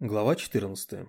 Глава 14.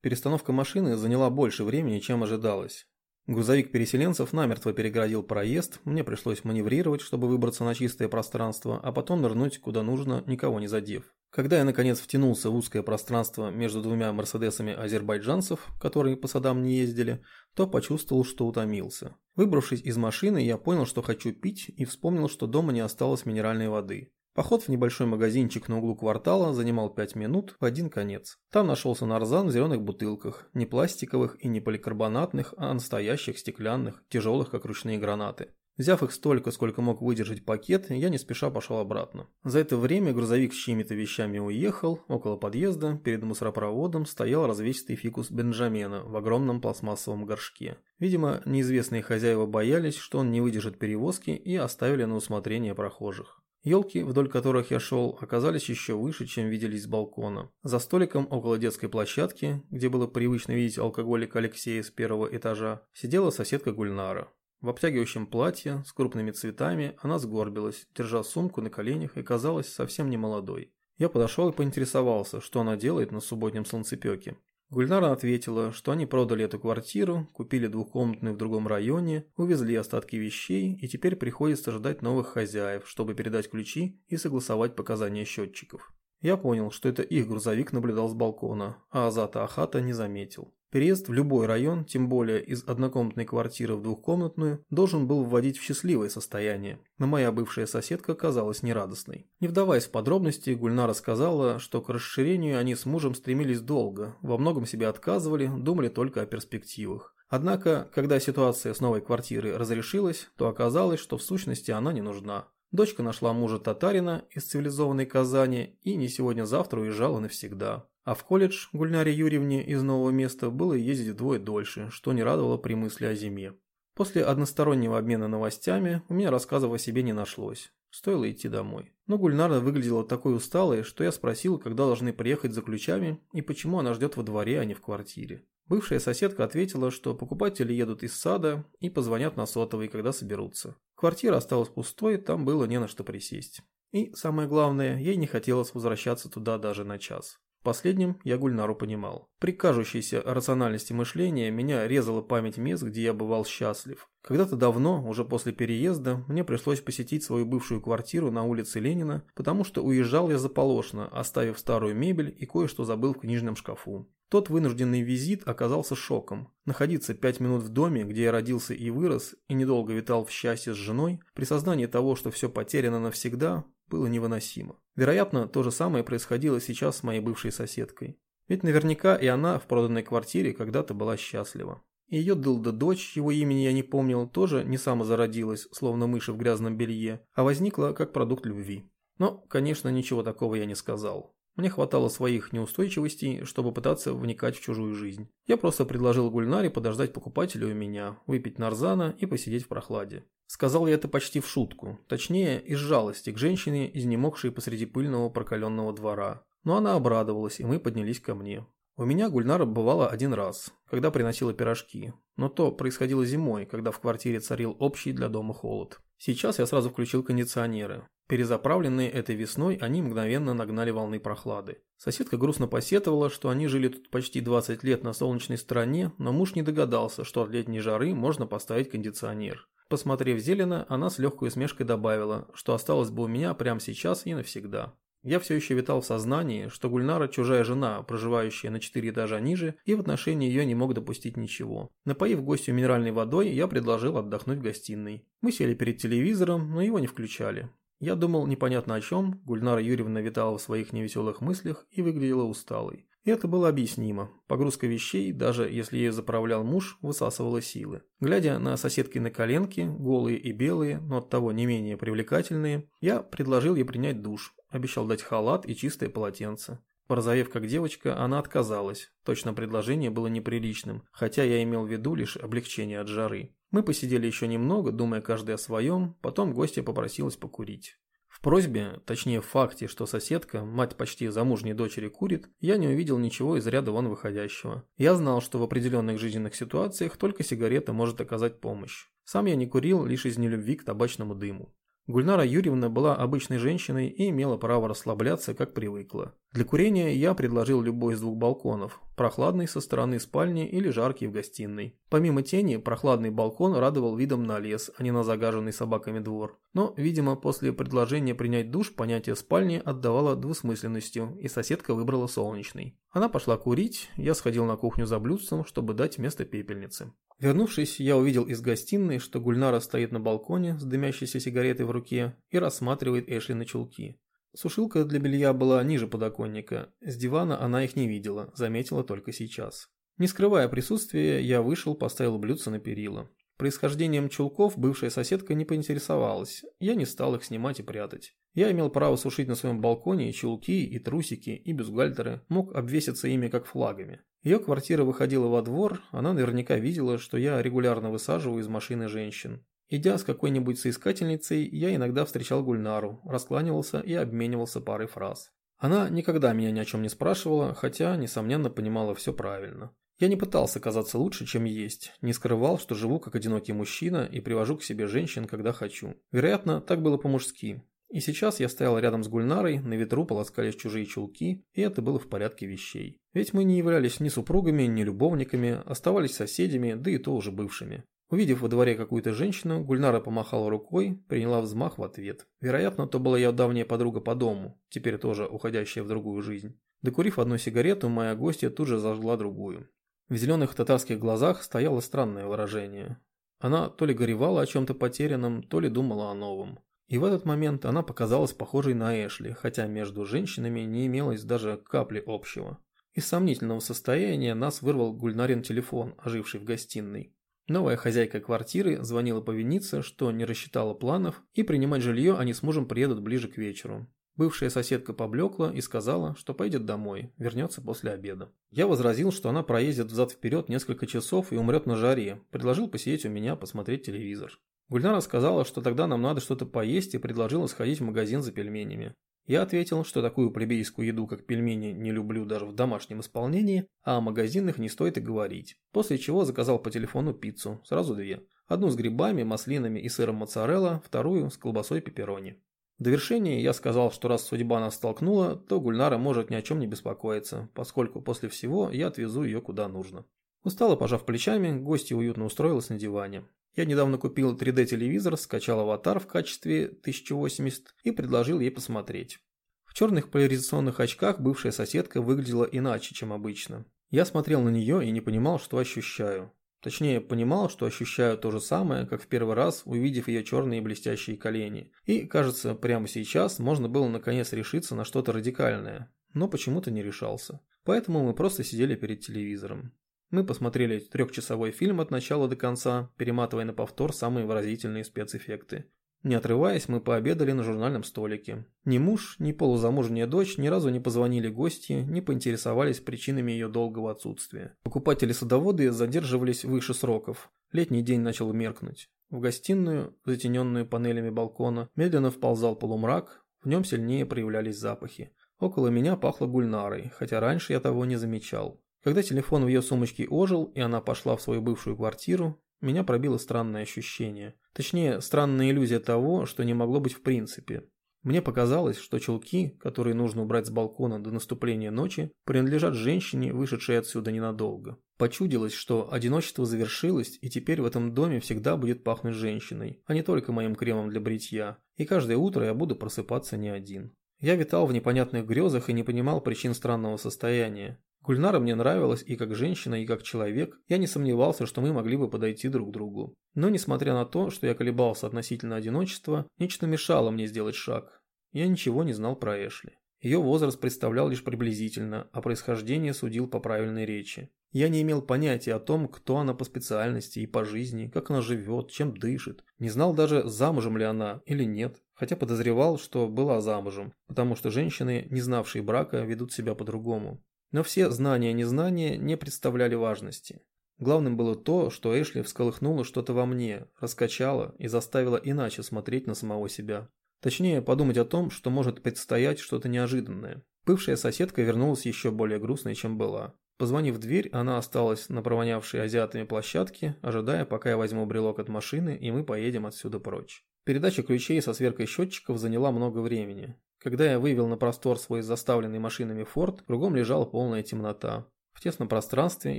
Перестановка машины заняла больше времени, чем ожидалось. Грузовик переселенцев намертво переградил проезд, мне пришлось маневрировать, чтобы выбраться на чистое пространство, а потом нырнуть куда нужно, никого не задев. Когда я наконец втянулся в узкое пространство между двумя мерседесами азербайджанцев, которые по садам не ездили, то почувствовал, что утомился. Выбравшись из машины, я понял, что хочу пить и вспомнил, что дома не осталось минеральной воды. Поход в небольшой магазинчик на углу квартала занимал 5 минут в один конец. Там нашелся нарзан в зеленых бутылках, не пластиковых и не поликарбонатных, а настоящих стеклянных, тяжелых как ручные гранаты. Взяв их столько, сколько мог выдержать пакет, я не спеша пошел обратно. За это время грузовик с чьими-то вещами уехал, около подъезда, перед мусоропроводом стоял развесистый фикус Бенджамена в огромном пластмассовом горшке. Видимо, неизвестные хозяева боялись, что он не выдержит перевозки и оставили на усмотрение прохожих. Елки, вдоль которых я шел, оказались еще выше, чем виделись с балкона. За столиком около детской площадки, где было привычно видеть алкоголика Алексея с первого этажа, сидела соседка Гульнара. В обтягивающем платье, с крупными цветами, она сгорбилась, держа сумку на коленях и казалась совсем не молодой. Я подошел и поинтересовался, что она делает на субботнем солнцепеке. Гульнара ответила, что они продали эту квартиру, купили двухкомнатную в другом районе, увезли остатки вещей и теперь приходится ждать новых хозяев, чтобы передать ключи и согласовать показания счетчиков. Я понял, что это их грузовик наблюдал с балкона, а Азата Ахата не заметил. Переезд в любой район, тем более из однокомнатной квартиры в двухкомнатную, должен был вводить в счастливое состояние. Но моя бывшая соседка казалась нерадостной. Не вдаваясь в подробности, Гульнара сказала, что к расширению они с мужем стремились долго, во многом себе отказывали, думали только о перспективах. Однако, когда ситуация с новой квартирой разрешилась, то оказалось, что в сущности она не нужна. Дочка нашла мужа татарина из цивилизованной Казани и не сегодня-завтра уезжала навсегда. А в колледж Гульнаре Юрьевне из нового места было ездить вдвое дольше, что не радовало при мысли о зиме. После одностороннего обмена новостями у меня рассказов о себе не нашлось. Стоило идти домой. Но Гульнара выглядела такой усталой, что я спросил, когда должны приехать за ключами и почему она ждет во дворе, а не в квартире. Бывшая соседка ответила, что покупатели едут из сада и позвонят на сотовый, когда соберутся. Квартира осталась пустой, там было не на что присесть. И, самое главное, ей не хотелось возвращаться туда даже на час. Последним я Гульнару понимал. При кажущейся рациональности мышления меня резала память мест, где я бывал счастлив. Когда-то давно, уже после переезда, мне пришлось посетить свою бывшую квартиру на улице Ленина, потому что уезжал я заполошно, оставив старую мебель и кое-что забыл в книжном шкафу. Тот вынужденный визит оказался шоком. Находиться пять минут в доме, где я родился и вырос, и недолго витал в счастье с женой, при сознании того, что все потеряно навсегда, было невыносимо. Вероятно, то же самое происходило сейчас с моей бывшей соседкой. Ведь наверняка и она в проданной квартире когда-то была счастлива. Ее дылда-дочь, его имени я не помнил, тоже не самозародилась, словно мыши в грязном белье, а возникла как продукт любви. Но, конечно, ничего такого я не сказал. Мне хватало своих неустойчивостей, чтобы пытаться вникать в чужую жизнь. Я просто предложил Гульнаре подождать покупателя у меня, выпить нарзана и посидеть в прохладе. Сказал я это почти в шутку, точнее, из жалости к женщине, изнемогшей посреди пыльного прокаленного двора. Но она обрадовалась, и мы поднялись ко мне. У меня Гульнара бывала один раз, когда приносила пирожки, но то происходило зимой, когда в квартире царил общий для дома холод. Сейчас я сразу включил кондиционеры. Перезаправленные этой весной, они мгновенно нагнали волны прохлады. Соседка грустно посетовала, что они жили тут почти 20 лет на солнечной стороне, но муж не догадался, что от летней жары можно поставить кондиционер. Посмотрев зелено, она с легкой усмешкой добавила, что осталось бы у меня прямо сейчас и навсегда. Я все еще витал в сознании, что Гульнара чужая жена, проживающая на четыре этажа ниже, и в отношении ее не мог допустить ничего. Напоив гостю минеральной водой, я предложил отдохнуть в гостиной. Мы сели перед телевизором, но его не включали. Я думал непонятно о чем, Гульнара Юрьевна витала в своих невеселых мыслях и выглядела усталой. И это было объяснимо. Погрузка вещей, даже если ее заправлял муж, высасывала силы. Глядя на соседки на коленки, голые и белые, но оттого не менее привлекательные, я предложил ей принять душ, обещал дать халат и чистое полотенце. Порозовев как девочка, она отказалась. Точно предложение было неприличным, хотя я имел в виду лишь облегчение от жары. Мы посидели еще немного, думая каждый о своем, потом гостья попросилась покурить. В просьбе, точнее в факте, что соседка, мать почти замужней дочери, курит, я не увидел ничего из ряда вон выходящего. Я знал, что в определенных жизненных ситуациях только сигарета может оказать помощь. Сам я не курил лишь из нелюбви к табачному дыму. Гульнара Юрьевна была обычной женщиной и имела право расслабляться, как привыкла. Для курения я предложил любой из двух балконов, прохладный со стороны спальни или жаркий в гостиной. Помимо тени, прохладный балкон радовал видом на лес, а не на загаженный собаками двор. Но, видимо, после предложения принять душ понятие спальни отдавало двусмысленностью, и соседка выбрала солнечный. Она пошла курить, я сходил на кухню за блюдцем, чтобы дать место пепельнице. Вернувшись, я увидел из гостиной, что Гульнара стоит на балконе с дымящейся сигаретой в руке и рассматривает Эшли на чулки. Сушилка для белья была ниже подоконника, с дивана она их не видела, заметила только сейчас. Не скрывая присутствия, я вышел, поставил блюдце на перила. Происхождением чулков бывшая соседка не поинтересовалась, я не стал их снимать и прятать. Я имел право сушить на своем балконе и чулки, и трусики, и бюстгальтеры, мог обвеситься ими как флагами. Ее квартира выходила во двор, она наверняка видела, что я регулярно высаживаю из машины женщин. Идя с какой-нибудь соискательницей, я иногда встречал Гульнару, раскланивался и обменивался парой фраз. Она никогда меня ни о чем не спрашивала, хотя, несомненно, понимала все правильно. Я не пытался казаться лучше, чем есть, не скрывал, что живу как одинокий мужчина и привожу к себе женщин, когда хочу. Вероятно, так было по-мужски. И сейчас я стоял рядом с Гульнарой, на ветру полоскались чужие чулки, и это было в порядке вещей. Ведь мы не являлись ни супругами, ни любовниками, оставались соседями, да и то уже бывшими. Увидев во дворе какую-то женщину, Гульнара помахала рукой, приняла взмах в ответ. Вероятно, то была ее давняя подруга по дому, теперь тоже уходящая в другую жизнь. Докурив одну сигарету, моя гостья тут же зажгла другую. В зеленых татарских глазах стояло странное выражение. Она то ли горевала о чем-то потерянном, то ли думала о новом. И в этот момент она показалась похожей на Эшли, хотя между женщинами не имелось даже капли общего. Из сомнительного состояния нас вырвал Гульнарин телефон, оживший в гостиной. Новая хозяйка квартиры звонила повиниться, что не рассчитала планов, и принимать жилье они с мужем приедут ближе к вечеру. Бывшая соседка поблекла и сказала, что пойдет домой, вернется после обеда. Я возразил, что она проездит взад-вперед несколько часов и умрет на жаре, предложил посидеть у меня, посмотреть телевизор. Гульнара сказала, что тогда нам надо что-то поесть и предложила сходить в магазин за пельменями. Я ответил, что такую плебейскую еду, как пельмени, не люблю даже в домашнем исполнении, а о магазинах не стоит и говорить. После чего заказал по телефону пиццу, сразу две. Одну с грибами, маслинами и сыром моцарелла, вторую с колбасой пепперони. В довершение я сказал, что раз судьба нас столкнула, то Гульнара может ни о чем не беспокоиться, поскольку после всего я отвезу ее куда нужно. Устало пожав плечами, гостья уютно устроилась на диване. Я недавно купил 3D-телевизор, скачал аватар в качестве 1080 и предложил ей посмотреть. В черных поляризационных очках бывшая соседка выглядела иначе, чем обычно. Я смотрел на нее и не понимал, что ощущаю. Точнее, понимал, что ощущаю то же самое, как в первый раз, увидев ее черные блестящие колени. И, кажется, прямо сейчас можно было наконец решиться на что-то радикальное. Но почему-то не решался. Поэтому мы просто сидели перед телевизором. Мы посмотрели трехчасовой фильм от начала до конца, перематывая на повтор самые выразительные спецэффекты. Не отрываясь, мы пообедали на журнальном столике. Ни муж, ни полузамужняя дочь ни разу не позвонили гости, не поинтересовались причинами ее долгого отсутствия. Покупатели-садоводы задерживались выше сроков. Летний день начал меркнуть. В гостиную, затененную панелями балкона, медленно вползал полумрак, в нем сильнее проявлялись запахи. Около меня пахло гульнарой, хотя раньше я того не замечал. Когда телефон в ее сумочке ожил, и она пошла в свою бывшую квартиру, меня пробило странное ощущение. Точнее, странная иллюзия того, что не могло быть в принципе. Мне показалось, что чулки, которые нужно убрать с балкона до наступления ночи, принадлежат женщине, вышедшей отсюда ненадолго. Почудилось, что одиночество завершилось, и теперь в этом доме всегда будет пахнуть женщиной, а не только моим кремом для бритья, и каждое утро я буду просыпаться не один. Я витал в непонятных грезах и не понимал причин странного состояния. Гульнара мне нравилась и как женщина, и как человек, я не сомневался, что мы могли бы подойти друг к другу. Но несмотря на то, что я колебался относительно одиночества, нечто мешало мне сделать шаг. Я ничего не знал про Эшли. Ее возраст представлял лишь приблизительно, а происхождение судил по правильной речи. Я не имел понятия о том, кто она по специальности и по жизни, как она живет, чем дышит. Не знал даже, замужем ли она или нет, хотя подозревал, что была замужем, потому что женщины, не знавшие брака, ведут себя по-другому. Но все знания и незнания не представляли важности. Главным было то, что Эшли всколыхнула что-то во мне, раскачала и заставила иначе смотреть на самого себя. Точнее, подумать о том, что может предстоять что-то неожиданное. Бывшая соседка вернулась еще более грустной, чем была. Позвонив в дверь, она осталась на провонявшей азиатами площадке, ожидая, пока я возьму брелок от машины и мы поедем отсюда прочь. Передача ключей со сверкой счетчиков заняла много времени. Когда я вывел на простор свой заставленный машинами форт, кругом лежала полная темнота. В тесном пространстве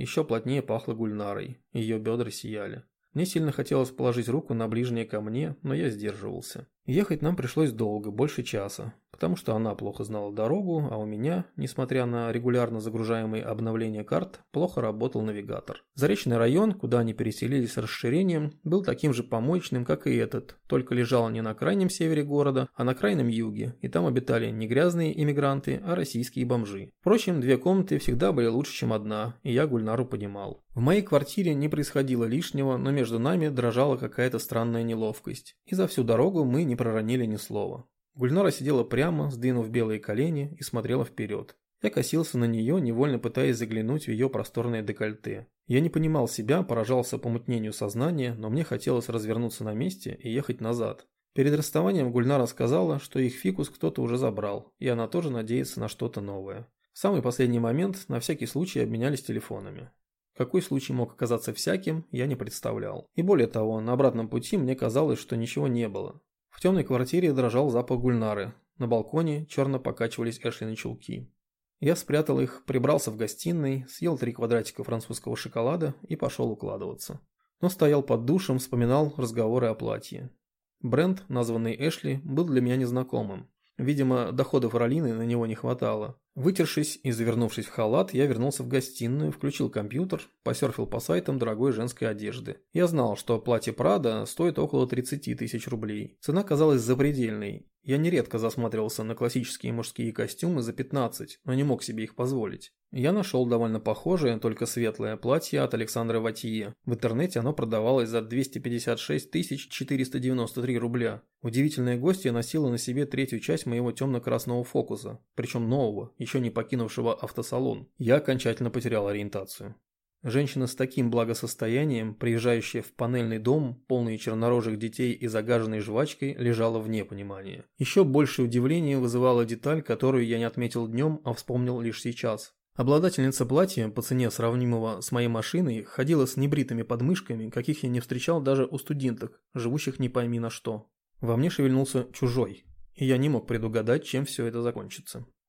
еще плотнее пахло гульнарой, ее бедра сияли. Мне сильно хотелось положить руку на ближнее ко мне, но я сдерживался. Ехать нам пришлось долго, больше часа, потому что она плохо знала дорогу, а у меня, несмотря на регулярно загружаемые обновления карт, плохо работал навигатор. Заречный район, куда они переселились с расширением, был таким же помоечным, как и этот, только лежал не на крайнем севере города, а на крайнем юге, и там обитали не грязные иммигранты, а российские бомжи. Впрочем, две комнаты всегда были лучше, чем одна, и я Гульнару понимал. В моей квартире не происходило лишнего, но между нами дрожала какая-то странная неловкость, и за всю дорогу мы не проронили ни слова. Гульнара сидела прямо, сдвинув белые колени и смотрела вперед. Я косился на нее, невольно пытаясь заглянуть в ее просторное декольте. Я не понимал себя, поражался помутнению сознания, но мне хотелось развернуться на месте и ехать назад. Перед расставанием Гульнара сказала, что их фикус кто-то уже забрал, и она тоже надеется на что-то новое. В самый последний момент на всякий случай обменялись телефонами. Какой случай мог оказаться всяким, я не представлял. И более того, на обратном пути мне казалось, что ничего не было. В темной квартире дрожал запах гульнары. На балконе черно покачивались Эшлины чулки. Я спрятал их, прибрался в гостиной, съел три квадратика французского шоколада и пошел укладываться. Но стоял под душем, вспоминал разговоры о платье. Бренд, названный Эшли, был для меня незнакомым. Видимо, доходов Ролины на него не хватало. Вытершись и завернувшись в халат, я вернулся в гостиную, включил компьютер, посерфил по сайтам дорогой женской одежды. Я знал, что платье Прада стоит около 30 тысяч рублей. Цена казалась запредельной. Я нередко засматривался на классические мужские костюмы за 15, но не мог себе их позволить. Я нашел довольно похожее, только светлое платье от Александра Ватье. В интернете оно продавалось за 256 493 рубля. Удивительная гостья носила на себе третью часть моего темно-красного фокуса, причем нового, еще не покинувшего автосалон. Я окончательно потерял ориентацию. Женщина с таким благосостоянием, приезжающая в панельный дом, полный чернорожих детей и загаженной жвачкой, лежала вне понимания. Еще большее удивление вызывала деталь, которую я не отметил днем, а вспомнил лишь сейчас. Обладательница платья, по цене сравнимого с моей машиной, ходила с небритыми подмышками, каких я не встречал даже у студенток, живущих не пойми на что. Во мне шевельнулся чужой, и я не мог предугадать, чем все это закончится.